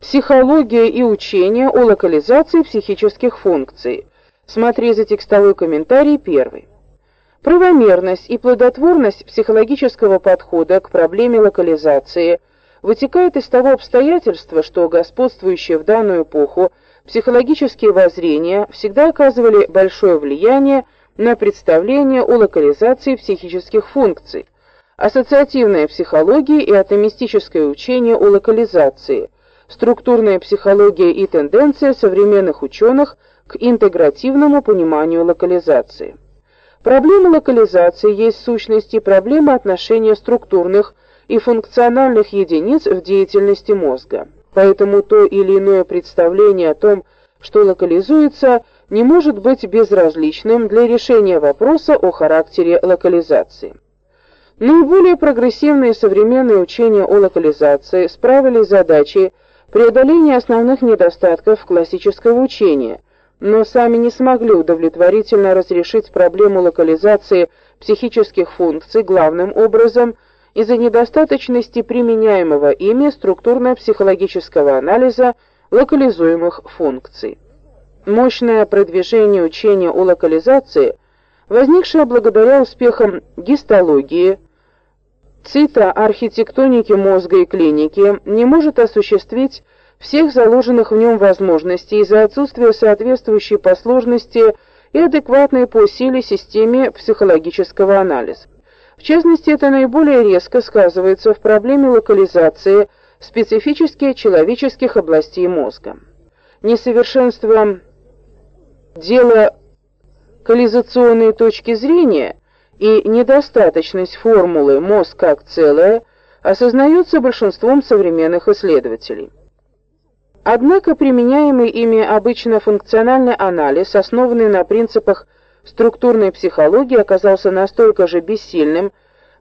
Психология и учение о локализации психических функций. Смотри за текстовой комментарий первый. Правомерность и плодотворность психологического подхода к проблеме локализации вытекает из того обстоятельства, что господствующие в данную эпоху психологические воззрения всегда оказывали большое влияние на представление о локализации психических функций. Ассоциативная психология и атомистическое учение о локализации – структурная психология и тенденция современных ученых к интегративному пониманию локализации. Проблема локализации есть в сущности проблема отношения структурных и функциональных единиц в деятельности мозга. Поэтому то или иное представление о том, что локализуется, не может быть безразличным для решения вопроса о характере локализации. Наиболее прогрессивные современные учения о локализации справились с задачей преодоление основных недостатков классического учения, но сами не смогли удовлетворительно разрешить проблему локализации психических функций главным образом из-за недостаточности применяемого ими структурно-психологического анализа локализуемых функций. Мощное продвижение учения о локализации, возникшее благодаря успехам гистологии, цитоархитектоники мозга и клиники не может осуществить всех заложенных в нем возможностей из-за отсутствия соответствующей по сложности и адекватной по силе системе психологического анализа. В частности, это наиболее резко сказывается в проблеме локализации специфических человеческих областей мозга. Несовершенство дела коллизационной точки зрения – и недостаточность формулы «мозг как целое» осознается большинством современных исследователей. Однако применяемый ими обычно функциональный анализ, основанный на принципах структурной психологии, оказался настолько же бессильным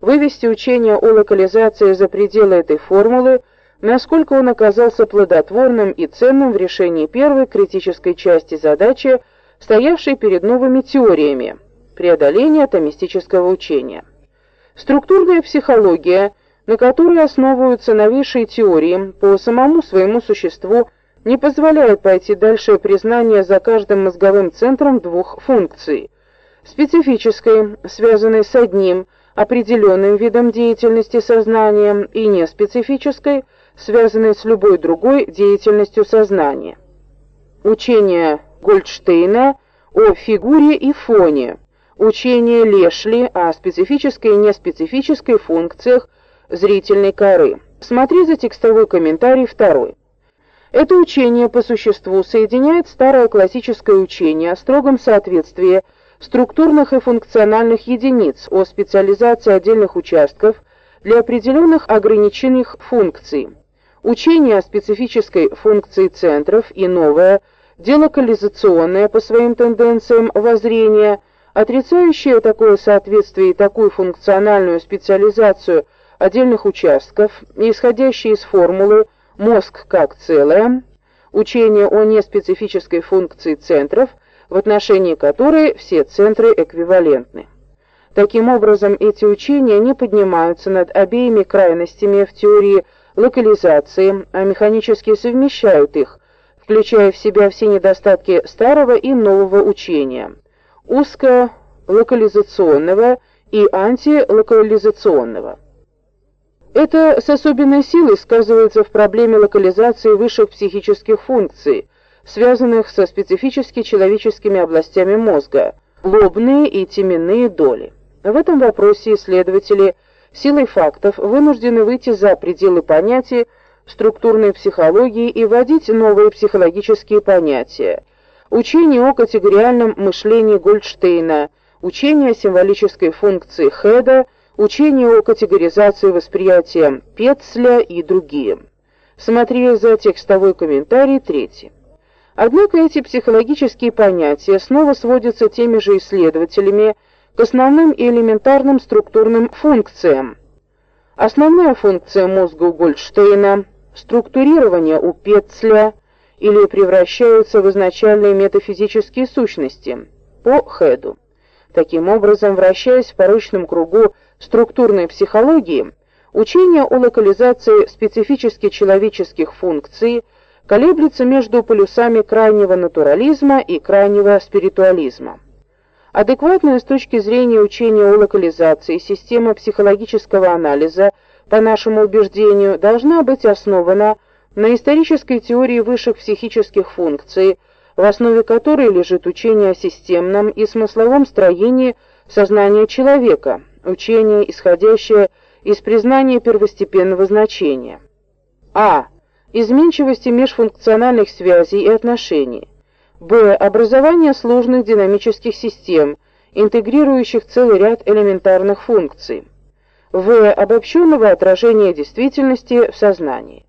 вывести учение о локализации за пределы этой формулы, насколько он оказался плодотворным и ценным в решении первой критической части задачи, стоявшей перед новыми теориями преодоления атомистического учения. Структурная психология, на которой основываются новейшие теории, по самому своему существу не позволяет пойти дальше признания за каждым мозговым центром двух функций: специфической, связанной с одним определенным видом деятельности сознания, и неспецифической, связанной с любой другой деятельностью сознания. Учение Гольдштейна о фигуре и фоне учение Лешли о специфической и неспецифической функциях зрительной коры. Смотри за текстовой комментарий второй. Это учение по существу соединяет старое классическое учение о строгом соответствии структурных и функциональных единиц, о специализации отдельных участков для определенных ограниченных функций. Учение о специфической функции центров и новое, делокализационное по своим тенденциям воззрение – отрицающее такое соответствие и такую функциональную специализацию отдельных участков, исходящие из формулы «мозг как целое», учение о неспецифической функции центров, в отношении которой все центры эквивалентны. Таким образом, эти учения не поднимаются над обеими крайностями в теории локализации, а механически совмещают их, включая в себя все недостатки старого и нового учения – узколокализационного и антилокализационного. Это с особенной силой сказывается в проблеме локализации высших психических функций, связанных со специфически человеческими областями мозга, лобные и теменные доли. В этом вопросе исследователи силой фактов вынуждены выйти за пределы понятий структурной психологии и вводить новые психологические понятия – учение о категориальном мышлении Гольдштейна, учение о символической функции Хеда, учение о категоризации восприятия Петцля и другие. Смотри за текстовой комментарий третий. Однако эти психологические понятия снова сводятся теми же исследователями к основным и элементарным структурным функциям. Основная функция мозга у Гольдштейна структурирование у Петцля – или превращаются в изначальные метафизические сущности по Хеду. Таким образом, вращаясь в порочном кругу структурной психологии, учение о локализации специфически человеческих функций колеблется между полюсами крайнего натурализма и крайнего спиритуализма. Адекватная с точки зрения учения о локализации система психологического анализа, по нашему убеждению, должна быть основана на исторической теории высших психических функций, в основе которой лежит учение о системном и смысловом строении сознания человека, учение, исходящее из признания первостепенного значения. А. Изменчивости межфункциональных связей и отношений. Б. Образование сложных динамических систем, интегрирующих целый ряд элементарных функций. В. Обобщенного отражения действительности в сознании.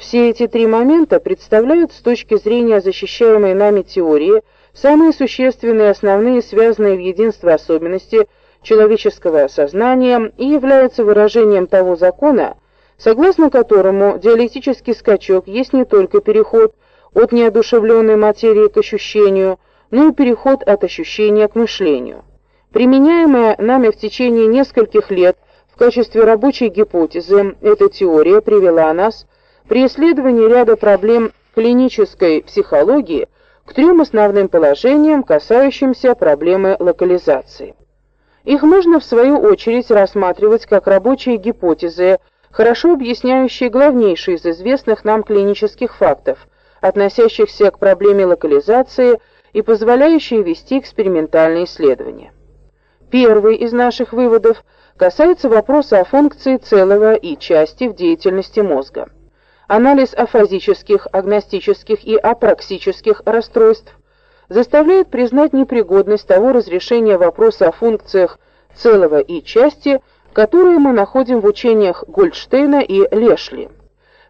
Все эти три момента представляют с точки зрения защищаемой нами теории самые существенные основные связанные в единство особенности человеческого сознания и являются выражением того закона, согласно которому диалектический скачок есть не только переход от неодушевленной материи к ощущению, но и переход от ощущения к мышлению. Применяемая нами в течение нескольких лет в качестве рабочей гипотезы эта теория привела нас при исследовании ряда проблем клинической психологии к трем основным положениям, касающимся проблемы локализации. Их можно в свою очередь рассматривать как рабочие гипотезы, хорошо объясняющие главнейшие из известных нам клинических фактов, относящихся к проблеме локализации и позволяющие вести экспериментальные исследования. Первый из наших выводов касается вопроса о функции целого и части в деятельности мозга анализ афазических, агностических и апраксических расстройств заставляет признать непригодность того разрешения вопроса о функциях целого и части, которые мы находим в учениях Гольдштейна и Лешли.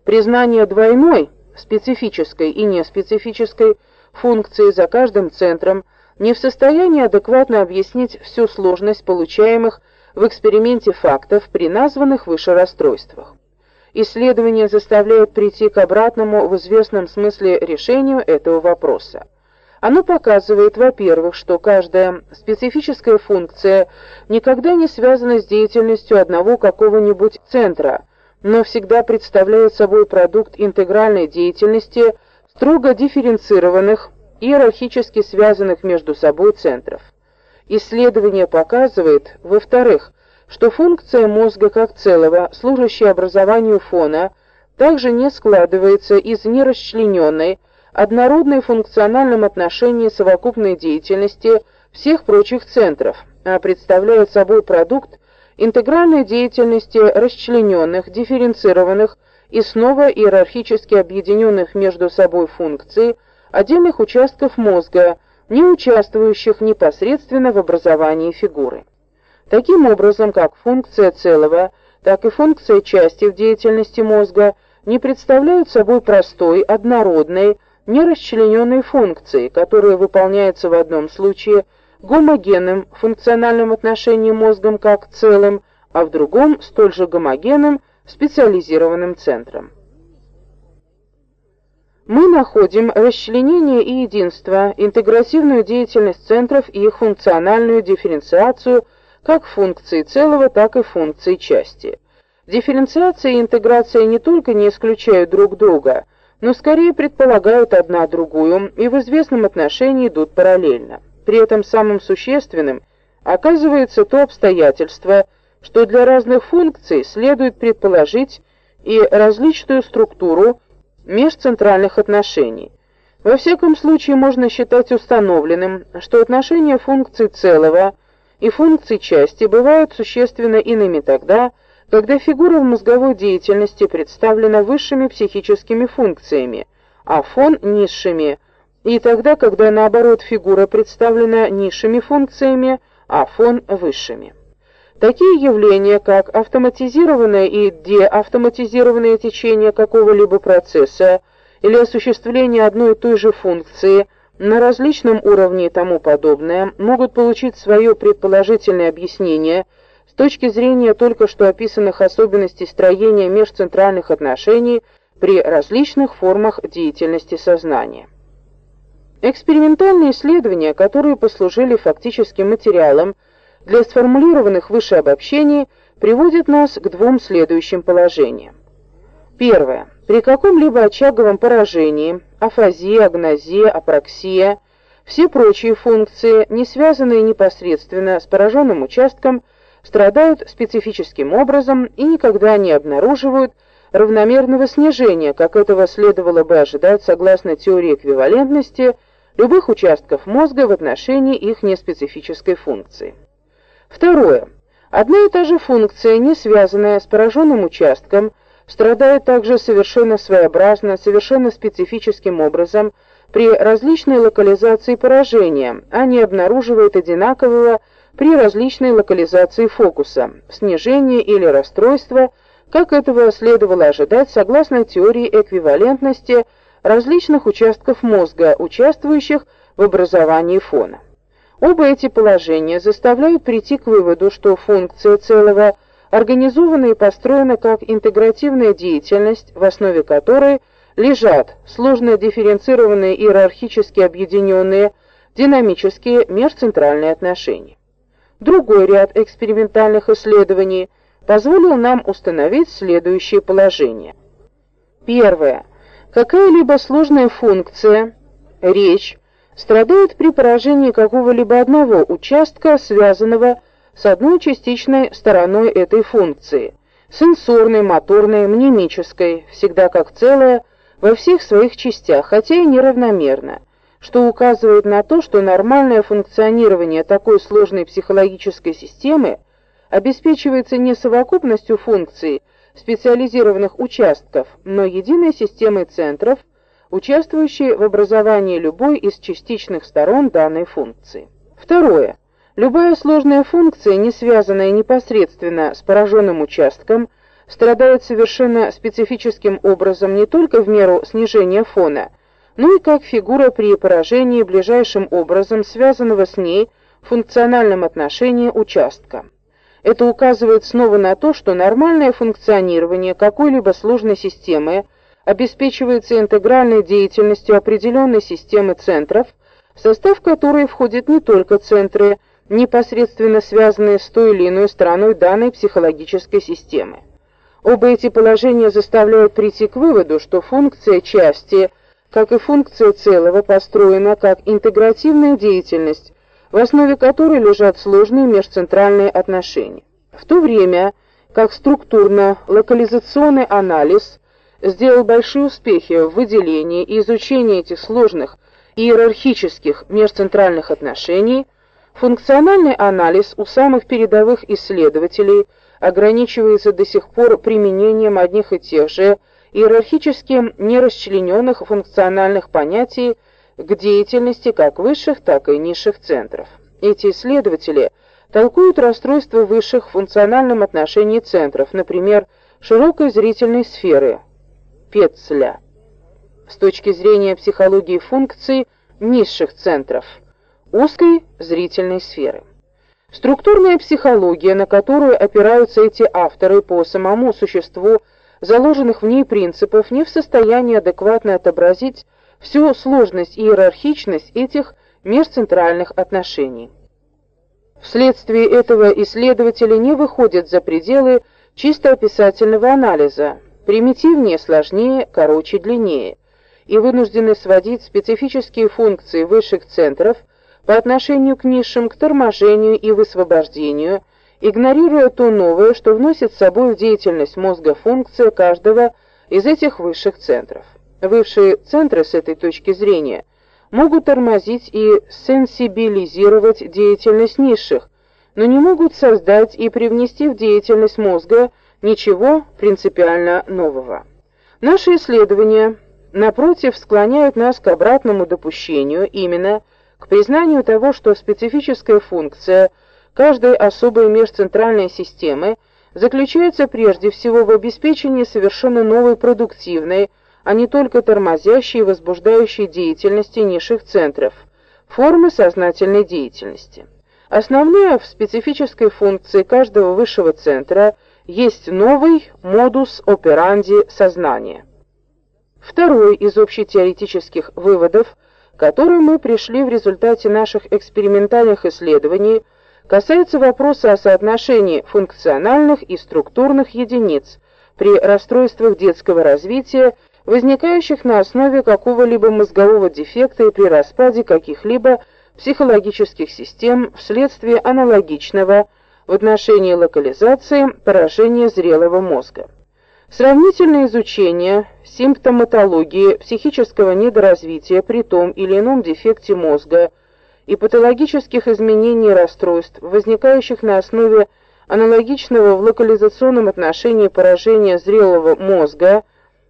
Признание двойной, специфической и неспецифической функции за каждым центром не в состоянии адекватно объяснить всю сложность получаемых в эксперименте фактов при названных выше расстройствах. Исследование заставляет прийти к обратному в известном смысле решению этого вопроса. Оно показывает, во-первых, что каждая специфическая функция никогда не связана с деятельностью одного какого-нибудь центра, но всегда представляет собой продукт интегральной деятельности строго дифференцированных, иерархически связанных между собой центров. Исследование показывает, во-вторых, что функция мозга как целого, служащая образованию фона, также не складывается из нерасчлененной, однородной в функциональном отношении совокупной деятельности всех прочих центров, а представляет собой продукт интегральной деятельности расчлененных, дифференцированных и снова иерархически объединенных между собой функций отдельных участков мозга, не участвующих непосредственно в образовании фигуры. Таким образом, как функция целого, так и функция части в деятельности мозга не представляют собой простой, однородной, нерасчлененной функции, которая выполняется в одном случае гомогенным функциональным отношением мозгом как целым, а в другом столь же гомогенным специализированным центром. Мы находим расчленение и единство, интегративную деятельность центров и их функциональную дифференциацию – как функции целого, так и функции части. Дифференциация и интеграция не только не исключают друг друга, но скорее предполагают одна другую и в известном отношении идут параллельно. При этом самым существенным оказывается то обстоятельство, что для разных функций следует предположить и различную структуру межцентральных отношений. Во всяком случае можно считать установленным, что отношения функций целого – и функции части бывают существенно иными тогда, когда фигура в мозговой деятельности представлена высшими психическими функциями, а фон низшими, и тогда, когда наоборот фигура представлена низшими функциями, а фон высшими. Такие явления, как автоматизированное и деавтоматизированное течение какого-либо процесса или осуществление одной и той же функции – на различном уровне и тому подобное могут получить свое предположительное объяснение с точки зрения только что описанных особенностей строения межцентральных отношений при различных формах деятельности сознания. Экспериментальные исследования, которые послужили фактическим материалом для сформулированных выше обобщений, приводят нас к двум следующим положениям. Первое. При каком-либо очаговом поражении, афазии, агнозии, апраксия, все прочие функции, не связанные непосредственно с пораженным участком, страдают специфическим образом и никогда не обнаруживают равномерного снижения, как этого следовало бы ожидать согласно теории эквивалентности любых участков мозга в отношении их неспецифической функции. Второе. Одна и та же функция, не связанная с пораженным участком, страдает также совершенно своеобразно, совершенно специфическим образом при различной локализации поражения, а не обнаруживает одинакового при различной локализации фокуса, снижения или расстройства, как этого следовало ожидать согласно теории эквивалентности различных участков мозга, участвующих в образовании фона. Оба эти положения заставляют прийти к выводу, что функция целого организована и построена как интегративная деятельность, в основе которой лежат сложно дифференцированные иерархически объединенные динамические межцентральные отношения. Другой ряд экспериментальных исследований позволил нам установить следующие положения. Первое. Какая-либо сложная функция, речь, страдает при поражении какого-либо одного участка, связанного с одной частичной стороной этой функции, сенсорной, моторной, мнемической, всегда как целое, во всех своих частях, хотя и неравномерно, что указывает на то, что нормальное функционирование такой сложной психологической системы обеспечивается не совокупностью функций специализированных участков, но единой системой центров, участвующей в образовании любой из частичных сторон данной функции. Второе. Любая сложная функция, не связанная непосредственно с пораженным участком, страдает совершенно специфическим образом не только в меру снижения фона, но и как фигура при поражении ближайшим образом связанного с ней функциональном отношении участка. Это указывает снова на то, что нормальное функционирование какой-либо сложной системы обеспечивается интегральной деятельностью определенной системы центров, в состав которой входят не только центры, непосредственно связанные с той или иной стороной данной психологической системы. Оба эти положения заставляют прийти к выводу, что функция части, как и функция целого, построена как интегративная деятельность, в основе которой лежат сложные межцентральные отношения. В то время как структурно-локализационный анализ сделал большие успехи в выделении и изучении этих сложных иерархических межцентральных отношений, функциональный анализ у самых передовых исследователей ограничивается до сих пор применением одних и тех же иерархически нерасчлененных функциональных понятий к деятельности как высших, так и низших центров. Эти исследователи толкуют расстройство высших в функциональном отношении центров, например, широкой зрительной сферы, Пецля, с точки зрения психологии функций низших центров, узкой зрительной сферы. Структурная психология, на которую опираются эти авторы по самому существу заложенных в ней принципов, не в состоянии адекватно отобразить всю сложность и иерархичность этих межцентральных отношений. Вследствие этого исследователи не выходят за пределы чисто описательного анализа, примитивнее, сложнее, короче, длиннее, и вынуждены сводить специфические функции высших центров по отношению к низшим к торможению и высвобождению, игнорируя то новое, что вносит с собой в деятельность мозга функция каждого из этих высших центров. Высшие центры с этой точки зрения могут тормозить и сенсибилизировать деятельность низших, но не могут создать и привнести в деятельность мозга ничего принципиально нового. Наши исследования, напротив, склоняют нас к обратному допущению, именно к признанию того, что специфическая функция каждой особой межцентральной системы заключается прежде всего в обеспечении совершенно новой продуктивной, а не только тормозящей и возбуждающей деятельности низших центров, формы сознательной деятельности. Основное в специфической функции каждого высшего центра есть новый модус операнди сознания. Второй из общетеоретических выводов, которым мы пришли в результате наших экспериментальных исследований, касается вопроса о соотношении функциональных и структурных единиц – при расстройствах детского развития, возникающих на основе какого-либо мозгового дефекта и при распаде каких-либо психологических систем вследствие аналогичного в отношении локализации поражения зрелого мозга. Сравнительное изучение симптоматологии психического недоразвития при том или ином дефекте мозга и патологических изменений и расстройств, возникающих на основе аналогичного в локализационном отношении поражения зрелого мозга,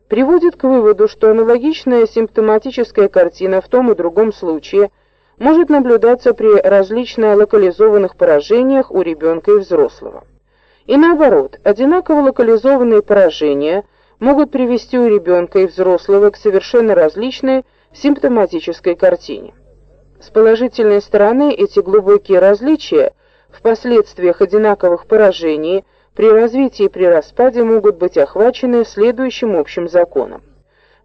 приводит к выводу, что аналогичная симптоматическая картина в том и другом случае может наблюдаться при различно локализованных поражениях у ребенка и взрослого. И наоборот, одинаково локализованные поражения могут привести у ребенка и взрослого к совершенно различной симптоматической картине. С положительной стороны эти глубокие различия в последствиях одинаковых поражений при развитии и при распаде могут быть охвачены следующим общим законом.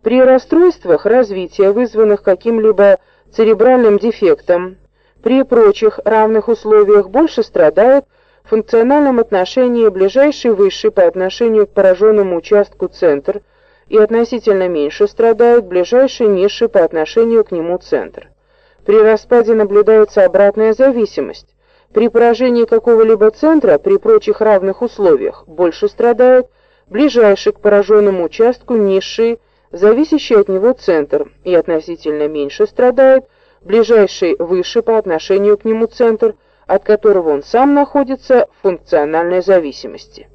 При расстройствах развития, вызванных каким-либо церебральным дефектом, при прочих равных условиях больше страдают в функциональном отношении ближайший высший по отношению к пораженному участку центр и относительно меньше страдает ближайший низший по отношению к нему центр. При распаде наблюдается обратная зависимость. При поражении какого-либо центра при прочих равных условиях больше страдает ближайший к пораженному участку низший, зависящий от него центр, и относительно меньше страдает ближайший выше по отношению к нему центр, от которого он сам находится в функциональной зависимости.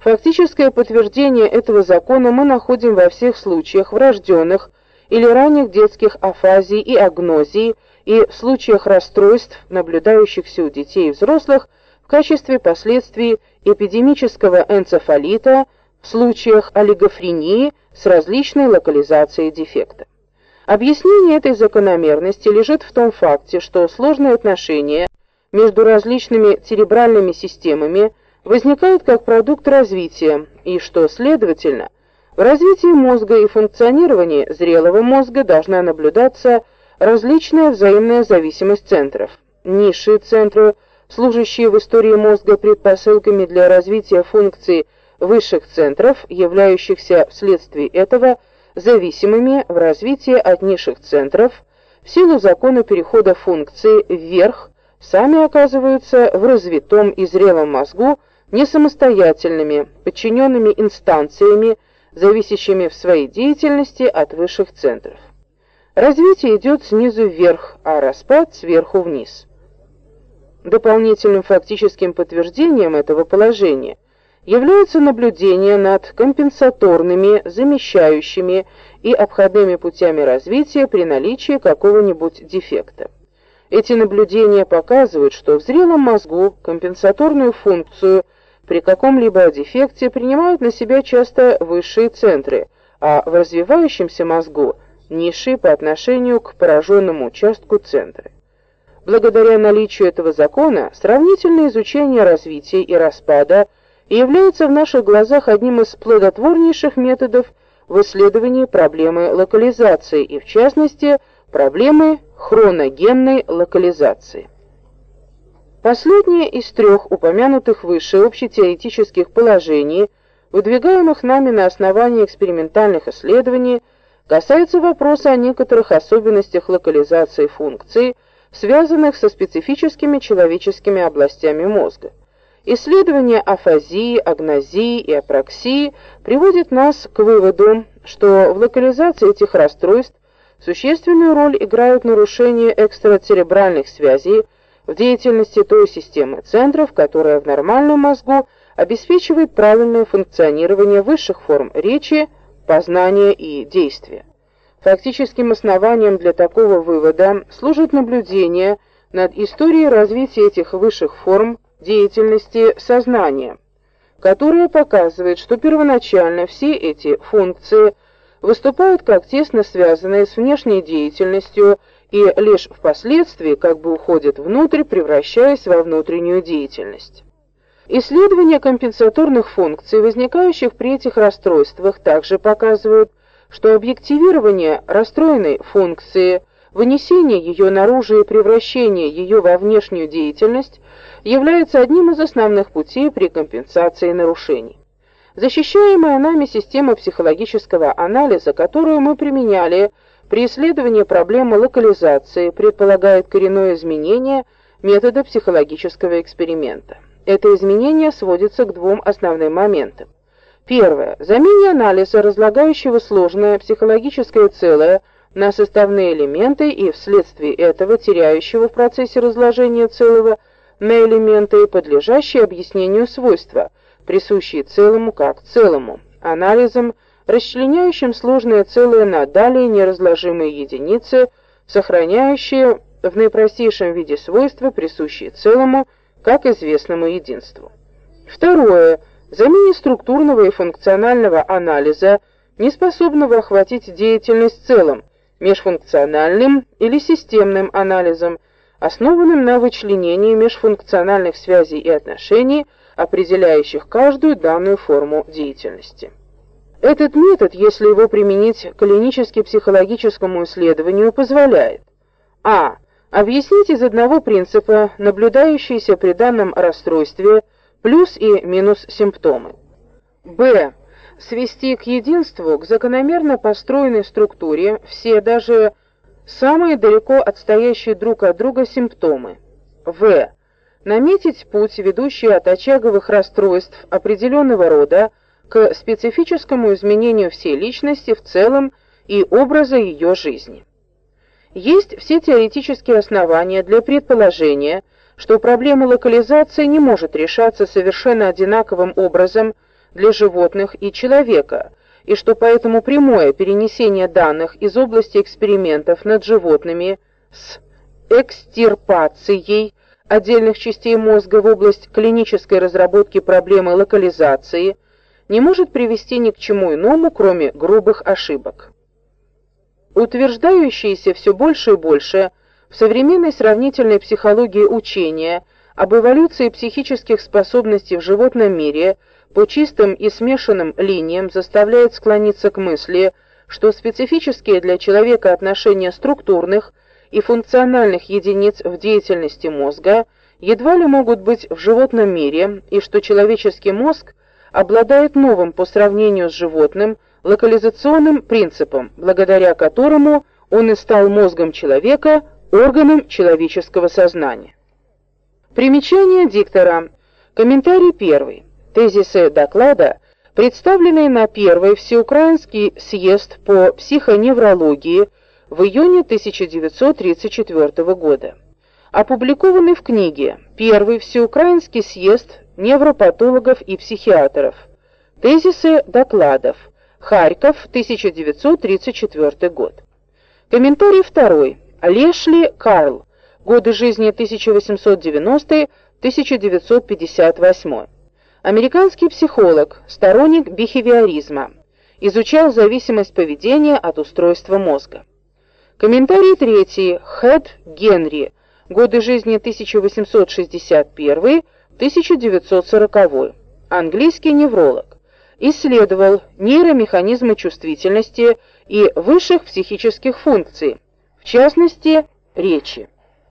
Фактическое подтверждение этого закона мы находим во всех случаях врожденных или ранних детских афазий и агнозий и в случаях расстройств, наблюдающихся у детей и взрослых в качестве последствий эпидемического энцефалита, в случаях олигофрении с различной локализацией дефекта. Объяснение этой закономерности лежит в том факте, что сложные отношения между различными церебральными системами возникают как продукт развития, и что, следовательно, в развитии мозга и функционировании зрелого мозга должна наблюдаться различная взаимная зависимость центров. Низшие центры, служащие в истории мозга предпосылками для развития функций высших центров, являющихся вследствие этого зависимыми в развитии от низших центров, в силу закона перехода функций вверх сами оказываются в развитом и зрелом мозгу не самостоятельными, подчиненными инстанциями, зависящими в своей деятельности от высших центров. Развитие идет снизу вверх, а распад сверху вниз. Дополнительным фактическим подтверждением этого положения является наблюдение над компенсаторными, замещающими и обходными путями развития при наличии какого-нибудь дефекта. Эти наблюдения показывают, что в зрелом мозгу компенсаторную функцию при каком-либо дефекте принимают на себя часто высшие центры, а в развивающемся мозгу низшие по отношению к пораженному участку центры. Благодаря наличию этого закона, сравнительное изучение развития и распада является в наших глазах одним из плодотворнейших методов в исследовании проблемы локализации и, в частности, проблемы хроногенной локализации. Последнее из трех упомянутых выше общетеоретических положений, выдвигаемых нами на основании экспериментальных исследований, касается вопроса о некоторых особенностях локализации функций, связанных со специфическими человеческими областями мозга. Исследование афазии, агнозии и апраксии приводит нас к выводу, что в локализации этих расстройств Существенную роль играют нарушения экстрацеребральных связей в деятельности той системы центров, которая в нормальном мозгу обеспечивает правильное функционирование высших форм речи, познания и действия. Фактическим основанием для такого вывода служит наблюдение над историей развития этих высших форм деятельности сознания, которая показывает, что первоначально все эти функции – выступают как тесно связанные с внешней деятельностью и лишь впоследствии как бы уходят внутрь, превращаясь во внутреннюю деятельность. Исследования компенсаторных функций, возникающих при этих расстройствах, также показывают, что объективирование расстроенной функции, вынесение ее наружу и превращение ее во внешнюю деятельность является одним из основных путей при компенсации нарушений. Защищаемая нами система психологического анализа, которую мы применяли при исследовании проблемы локализации, предполагает коренное изменение метода психологического эксперимента. Это изменение сводится к двум основным моментам. Первое. Замене анализа, разлагающего сложное психологическое целое на составные элементы и вследствие этого теряющего в процессе разложения целого на элементы, подлежащие объяснению свойства – присущие целому как целому, анализом, расчленяющим сложное целое на далее неразложимые единицы, сохраняющие в наипростейшем виде свойства, присущие целому, как известному единству. Второе. Замене структурного и функционального анализа, не способного охватить деятельность целым, межфункциональным или системным анализом, основанным на вычленении межфункциональных связей и отношений, определяющих каждую данную форму деятельности. Этот метод, если его применить к клинически-психологическому исследованию, позволяет а. объяснить из одного принципа наблюдающиеся при данном расстройстве плюс и минус симптомы. б. свести к единству, к закономерно построенной структуре все даже самые далеко отстоящие друг от друга симптомы. в наметить путь, ведущий от очаговых расстройств определенного рода к специфическому изменению всей личности в целом и образа ее жизни. Есть все теоретические основания для предположения, что проблема локализации не может решаться совершенно одинаковым образом для животных и человека, и что поэтому прямое перенесение данных из области экспериментов над животными с экстирпацией отдельных частей мозга в область клинической разработки проблемы локализации не может привести ни к чему иному, кроме грубых ошибок. Утверждающиеся все больше и больше в современной сравнительной психологии учения об эволюции психических способностей в животном мире по чистым и смешанным линиям заставляет склониться к мысли, что специфические для человека отношения структурных – и функциональных единиц в деятельности мозга едва ли могут быть в животном мире, и что человеческий мозг обладает новым по сравнению с животным локализационным принципом, благодаря которому он и стал мозгом человека, органом человеческого сознания. Примечание диктора. Комментарий первый. Тезисы доклада, представленные на первый всеукраинский съезд по психоневрологии в июне 1934 года. Опубликованы в книге Первый всеукраинский съезд невропатологов и психиатров. Тезисы докладов. Харьков, 1934 год. Комментарий второй. Лешли Карл. Годы жизни 1890-1958. Американский психолог, сторонник бихевиоризма. Изучал зависимость поведения от устройства мозга. Комментарий третий. Хэт Генри. Годы жизни 1861-1940. Английский невролог. Исследовал нейромеханизмы чувствительности и высших психических функций, в частности, речи.